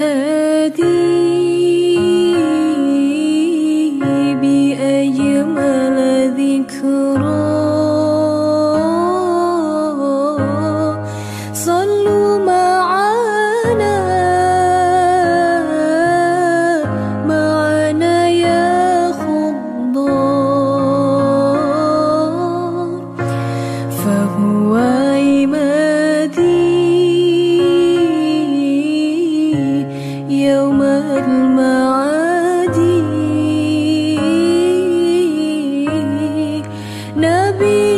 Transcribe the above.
هادي be